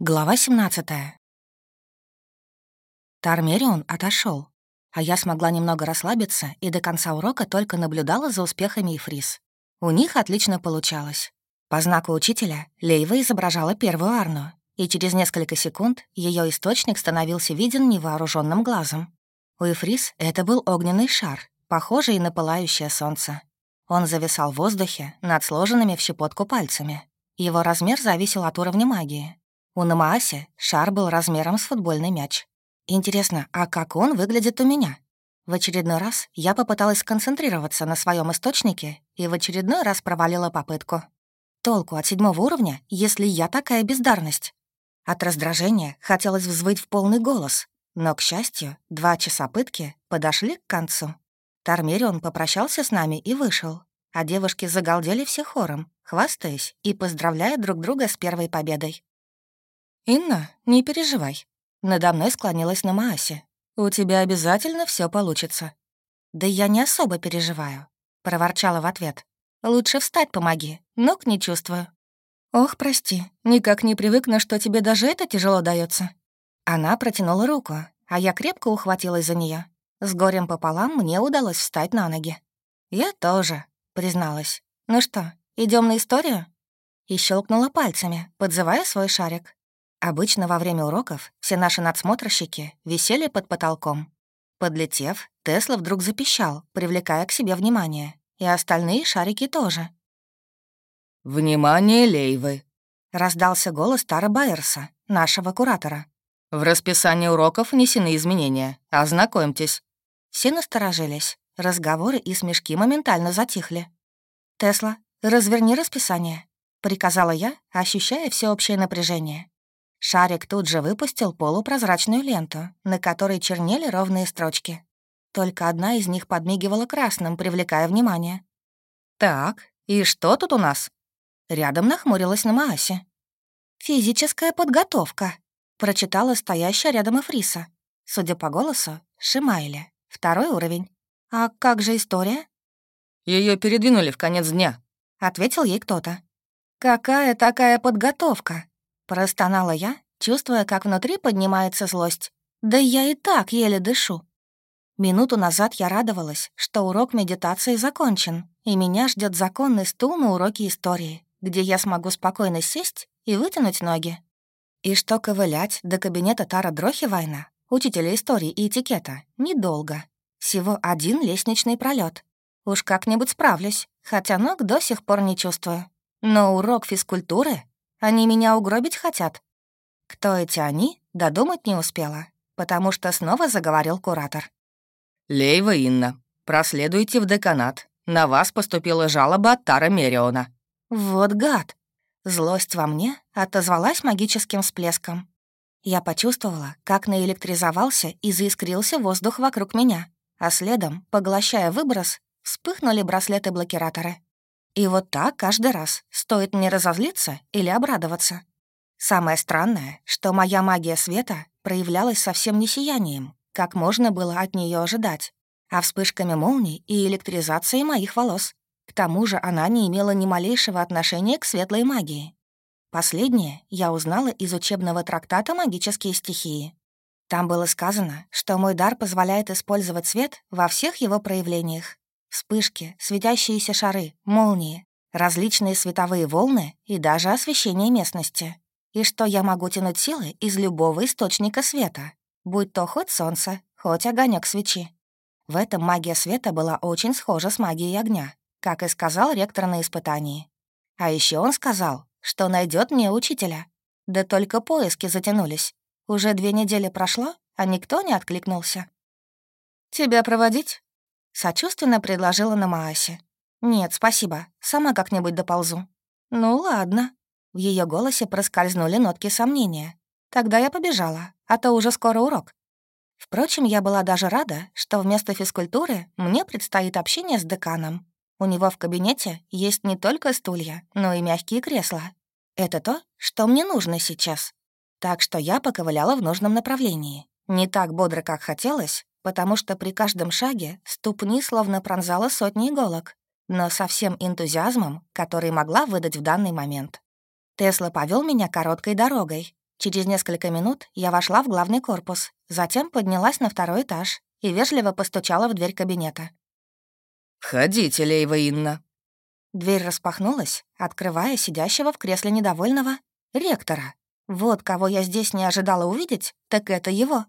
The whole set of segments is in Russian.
Глава 17 Тармерион отошел, а я смогла немного расслабиться и до конца урока только наблюдала за успехами Ифрис. У них отлично получалось. По знаку учителя Лейва изображала первую Арну, и через несколько секунд ее источник становился виден невооруженным глазом. У Ифрис это был огненный шар, похожий на пылающее солнце. Он зависал в воздухе над сложенными в щепотку пальцами. Его размер зависел от уровня магии, у Намааси шар был размером с футбольный мяч. Интересно, а как он выглядит у меня? В очередной раз я попыталась сконцентрироваться на своем источнике и в очередной раз провалила попытку. Толку от седьмого уровня, если я такая бездарность? От раздражения хотелось взвыть в полный голос, но, к счастью, два часа пытки подошли к концу. Тармерион попрощался с нами и вышел, а девушки загалдели все хором, хвастаясь и поздравляя друг друга с первой победой. «Инна, не переживай». Надо мной склонилась на Маасе. «У тебя обязательно все получится». «Да я не особо переживаю», — проворчала в ответ. «Лучше встать помоги, ног не чувствую». «Ох, прости, никак не привыкну, что тебе даже это тяжело дается. Она протянула руку, а я крепко ухватилась за нее. С горем пополам мне удалось встать на ноги. «Я тоже», — призналась. «Ну что, идем на историю?» И щелкнула пальцами, подзывая свой шарик. Обычно во время уроков все наши надсмотрщики висели под потолком. Подлетев, Тесла вдруг запищал, привлекая к себе внимание. И остальные шарики тоже. «Внимание, Лейвы!» — раздался голос Тара Байерса, нашего куратора. «В расписании уроков внесены изменения. Ознакомьтесь». Все насторожились. Разговоры и смешки моментально затихли. «Тесла, разверни расписание», — приказала я, ощущая всеобщее напряжение. Шарик тут же выпустил полупрозрачную ленту, на которой чернели ровные строчки. Только одна из них подмигивала красным, привлекая внимание. «Так, и что тут у нас?» Рядом нахмурилась на Маасе. «Физическая подготовка», — прочитала стоящая рядом Эфриса. Судя по голосу, Шимайля. Второй уровень. «А как же история?» Ее передвинули в конец дня», — ответил ей кто-то. «Какая такая подготовка?» Простонала я, чувствуя, как внутри поднимается злость. Да я и так еле дышу. Минуту назад я радовалась, что урок медитации закончен, и меня ждет законный стул на уроке истории, где я смогу спокойно сесть и вытянуть ноги. И что ковылять до кабинета Тара Дрохивайна, учителя истории и этикета, недолго. Всего один лестничный пролет. Уж как-нибудь справлюсь, хотя ног до сих пор не чувствую. Но урок физкультуры они меня угробить хотят?» Кто эти они, додумать не успела, потому что снова заговорил куратор. «Лейва Инна, проследуйте в деканат. На вас поступила жалоба от Тара Мериона». «Вот гад!» Злость во мне отозвалась магическим всплеском. Я почувствовала, как наэлектризовался и заискрился воздух вокруг меня, а следом, поглощая выброс, вспыхнули браслеты-блокираторы. И вот так каждый раз. Стоит мне разозлиться или обрадоваться. Самое странное, что моя магия света проявлялась совсем не сиянием, как можно было от нее ожидать, а вспышками молний и электризацией моих волос. К тому же она не имела ни малейшего отношения к светлой магии. Последнее я узнала из учебного трактата «Магические стихии». Там было сказано, что мой дар позволяет использовать свет во всех его проявлениях, Вспышки, светящиеся шары, молнии, различные световые волны и даже освещение местности. И что я могу тянуть силы из любого источника света, будь то хоть солнце, хоть огонек свечи. В этом магия света была очень схожа с магией огня, как и сказал ректор на испытании. А еще он сказал, что найдет мне учителя. Да только поиски затянулись. Уже две недели прошло, а никто не откликнулся. «Тебя проводить?» Сочувственно предложила на Маасе. «Нет, спасибо. Сама как-нибудь доползу». «Ну, ладно». В ее голосе проскользнули нотки сомнения. «Тогда я побежала, а то уже скоро урок». Впрочем, я была даже рада, что вместо физкультуры мне предстоит общение с деканом. У него в кабинете есть не только стулья, но и мягкие кресла. Это то, что мне нужно сейчас. Так что я поковыляла в нужном направлении. Не так бодро, как хотелось, потому что при каждом шаге ступни словно пронзала сотни иголок, но со всем энтузиазмом, который могла выдать в данный момент. Тесла повел меня короткой дорогой, Через несколько минут я вошла в главный корпус, затем поднялась на второй этаж и вежливо постучала в дверь кабинета. «Входите, Лейва Инна». Дверь распахнулась, открывая сидящего в кресле недовольного ректора. Вот кого я здесь не ожидала увидеть, так это его.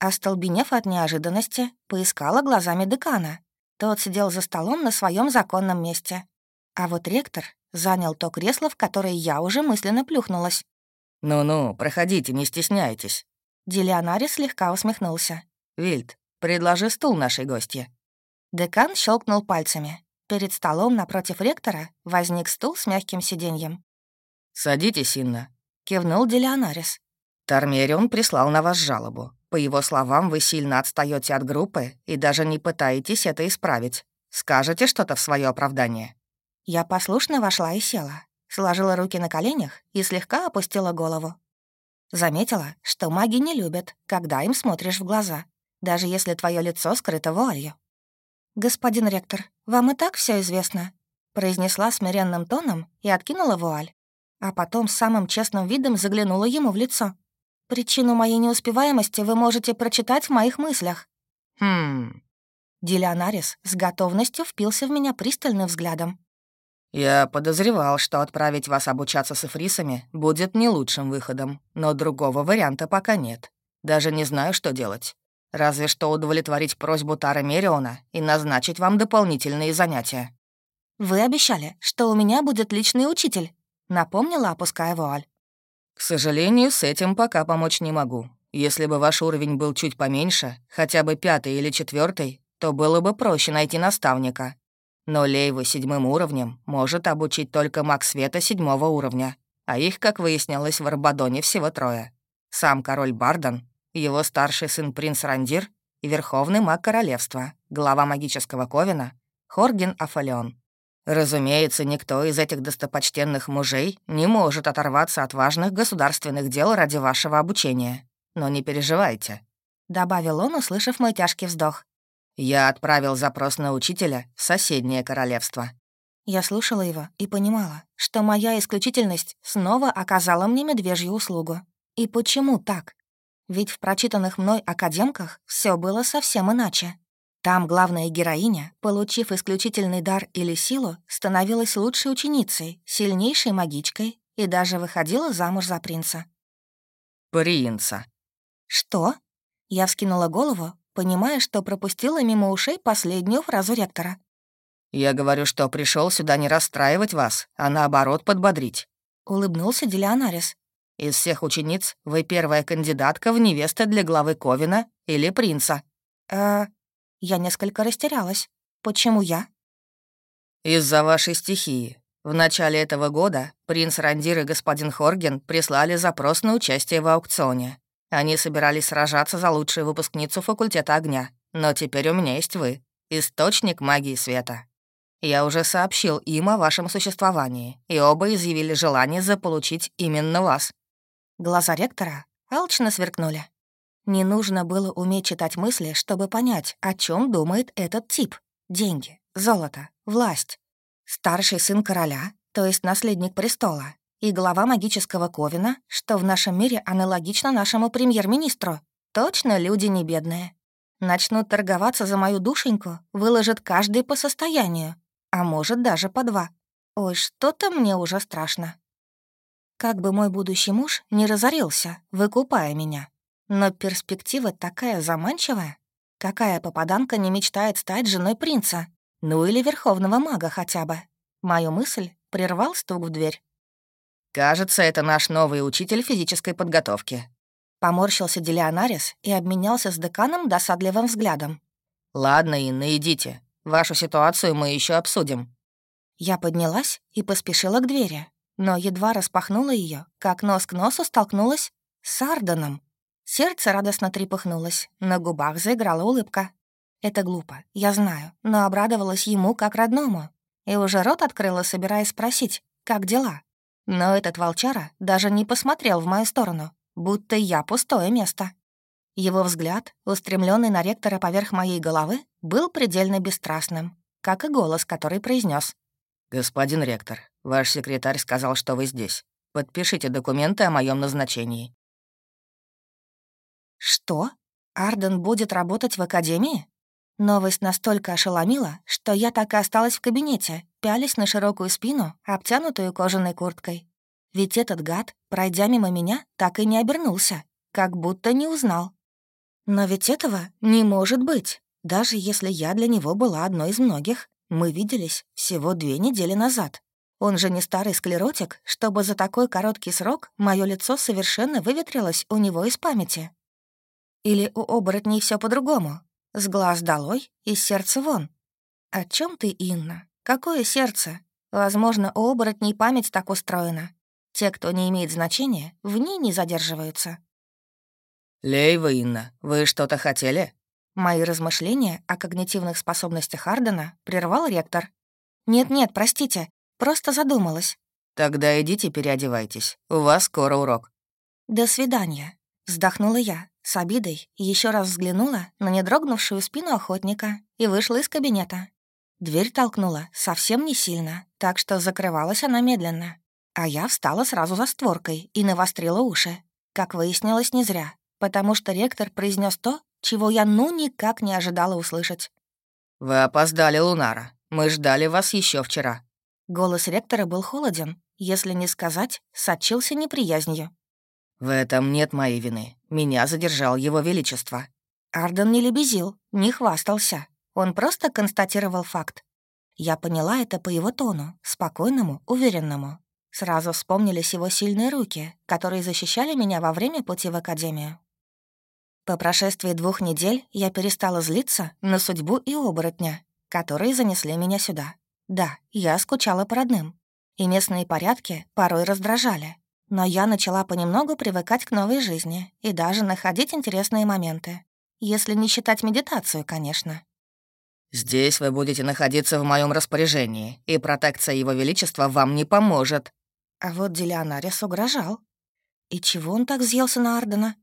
Остолбенев от неожиданности, поискала глазами декана. Тот сидел за столом на своем законном месте. А вот ректор занял то кресло, в которое я уже мысленно плюхнулась. «Ну-ну, проходите, не стесняйтесь». Делионари слегка усмехнулся. «Вильд, предложи стул нашей гостье». Декан щелкнул пальцами. Перед столом напротив ректора возник стул с мягким сиденьем. «Садитесь, Инна», — кивнул Делионарис. «Тармерион прислал на вас жалобу. По его словам, вы сильно отстаете от группы и даже не пытаетесь это исправить. Скажете что-то в свое оправдание?» Я послушно вошла и села, сложила руки на коленях и слегка опустила голову. Заметила, что маги не любят, когда им смотришь в глаза, даже если твое лицо скрыто вуалью. «Господин ректор, вам и так все известно», — произнесла смиренным тоном и откинула вуаль. А потом самым честным видом заглянула ему в лицо. «Причину моей неуспеваемости вы можете прочитать в моих мыслях». «Хм...» Дилионарис с готовностью впился в меня пристальным взглядом. «Я подозревал, что отправить вас обучаться с эфрисами будет не лучшим выходом, но другого варианта пока нет. Даже не знаю, что делать. Разве что удовлетворить просьбу Тара Мериона и назначить вам дополнительные занятия». «Вы обещали, что у меня будет личный учитель», — напомнила, опуская вуаль. «К сожалению, с этим пока помочь не могу. Если бы ваш уровень был чуть поменьше, хотя бы пятый или четвертый, то было бы проще найти наставника. Но Лейву седьмым уровнем может обучить только маг света седьмого уровня, а их, как выяснилось, в Арбадоне всего трое. Сам король Бардан его старший сын принц Рандир и верховный маг королевства, глава магического ковена, Хорген Афалион. Разумеется, никто из этих достопочтенных мужей не может оторваться от важных государственных дел ради вашего обучения. Но не переживайте», — добавил он, услышав мой тяжкий вздох. «Я отправил запрос на учителя в соседнее королевство». Я слушала его и понимала, что моя исключительность снова оказала мне медвежью услугу. И почему так? Ведь в прочитанных мной академках все было совсем иначе. Там главная героиня, получив исключительный дар или силу, становилась лучшей ученицей, сильнейшей магичкой и даже выходила замуж за принца. «Принца». «Что?» Я вскинула голову, понимая, что пропустила мимо ушей последнюю фразу ректора. «Я говорю, что пришел сюда не расстраивать вас, а наоборот подбодрить», — улыбнулся Делионарис. Из всех учениц вы первая кандидатка в невесты для главы Ковина или принца». «Э, я несколько растерялась. Почему я?» «Из-за вашей стихии. В начале этого года принц Рандир и господин Хорген прислали запрос на участие в аукционе. Они собирались сражаться за лучшую выпускницу факультета огня. Но теперь у меня есть вы, источник магии света. Я уже сообщил им о вашем существовании, и оба изъявили желание заполучить именно вас. Глаза ректора алчно сверкнули. Не нужно было уметь читать мысли, чтобы понять, о чем думает этот тип. Деньги, золото, власть. Старший сын короля, то есть наследник престола, и глава магического ковина, что в нашем мире аналогично нашему премьер-министру. Точно люди не бедные. Начнут торговаться за мою душеньку, выложат каждый по состоянию, а может даже по два. Ой, что-то мне уже страшно. Как бы мой будущий муж не разорился, выкупая меня. Но перспектива такая заманчивая. Какая попаданка не мечтает стать женой принца? Ну или верховного мага хотя бы. Мою мысль прервал стук в дверь. «Кажется, это наш новый учитель физической подготовки». Поморщился Делионарис и обменялся с деканом досадливым взглядом. «Ладно, Инна, идите. Вашу ситуацию мы еще обсудим». Я поднялась и поспешила к двери, но едва распахнула ее, как нос к носу столкнулась с Арданом. Сердце радостно трепыхнулось, на губах заиграла улыбка. Это глупо, я знаю, но обрадовалась ему как родному. И уже рот открыла, собираясь спросить, как дела. Но этот волчара даже не посмотрел в мою сторону, будто я пустое место. Его взгляд, устремленный на ректора поверх моей головы, был предельно бесстрастным, как и голос, который произнес: «Господин ректор, ваш секретарь сказал, что вы здесь. Подпишите документы о моем назначении. Что? Арден будет работать в академии? Новость настолько ошеломила, что я так и осталась в кабинете, пялись на широкую спину, обтянутую кожаной курткой. Ведь этот гад, пройдя мимо меня, так и не обернулся, как будто не узнал. Но ведь этого не может быть. Даже если я для него была одной из многих, мы виделись всего две недели назад. Он же не старый склеротик, чтобы за такой короткий срок мое лицо совершенно выветрилось у него из памяти. Или у оборотней все по-другому? С глаз долой, из сердца вон. О чем ты, Инна? Какое сердце? Возможно, у оборотней память так устроена. Те, кто не имеет значения, в ней не задерживаются. «Лейва, Инна, вы что-то хотели?» Мои размышления о когнитивных способностях Ардена прервал ректор. «Нет-нет, простите, просто задумалась». «Тогда идите переодевайтесь, у вас скоро урок». «До свидания», — вздохнула я, с обидой еще раз взглянула на недрогнувшую спину охотника и вышла из кабинета. Дверь толкнула совсем не сильно, так что закрывалась она медленно. А я встала сразу за створкой и навострила уши. Как выяснилось, не зря, потому что ректор произнес то, чего я ну никак не ожидала услышать. «Вы опоздали, Лунара. Мы ждали вас еще вчера». Голос ректора был холоден, если не сказать, сочился неприязнью. «В этом нет моей вины. Меня задержал его величество». Арден не лебезил, не хвастался. Он просто констатировал факт. Я поняла это по его тону, спокойному, уверенному. Сразу вспомнились его сильные руки, которые защищали меня во время пути в академию. По прошествии двух недель я перестала злиться на судьбу и оборотня, которые занесли меня сюда. Да, я скучала по родным, и местные порядки порой раздражали. Но я начала понемногу привыкать к новой жизни и даже находить интересные моменты. Если не считать медитацию, конечно. «Здесь вы будете находиться в моем распоряжении, и протекция Его Величества вам не поможет». А вот Делионарис угрожал. И чего он так взъелся на Ардена?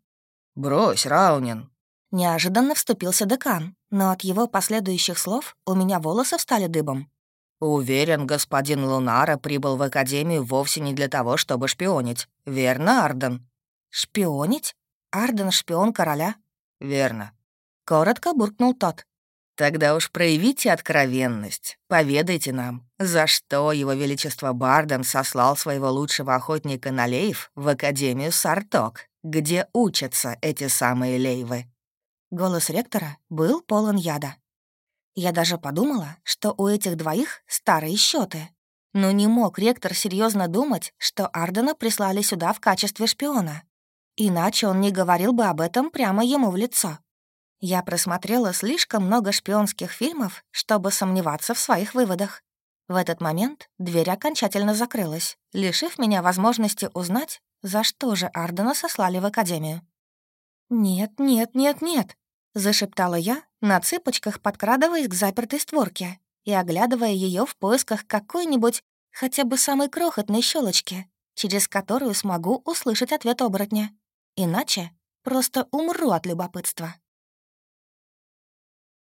«Брось, Раунин». Неожиданно вступился декан, но от его последующих слов у меня волосы встали дыбом. «Уверен, господин Лунара прибыл в Академию вовсе не для того, чтобы шпионить. Верно, Арден?» «Шпионить? Арден — шпион короля?» «Верно». Коротко буркнул тот. «Тогда уж проявите откровенность. Поведайте нам, за что его величество Барден сослал своего лучшего охотника на лейв в Академию Сарток, где учатся эти самые лейвы?» Голос ректора был полон яда. Я даже подумала, что у этих двоих старые счеты. Но не мог ректор серьезно думать, что Ардена прислали сюда в качестве шпиона. Иначе он не говорил бы об этом прямо ему в лицо. Я просмотрела слишком много шпионских фильмов, чтобы сомневаться в своих выводах. В этот момент дверь окончательно закрылась, лишив меня возможности узнать, за что же Ардена сослали в академию. «Нет, нет, нет, нет», зашептала я, на цыпочках подкрадываясь к запертой створке и оглядывая ее в поисках какой-нибудь хотя бы самой крохотной щелочки, через которую смогу услышать ответ оборотня. Иначе просто умру от любопытства.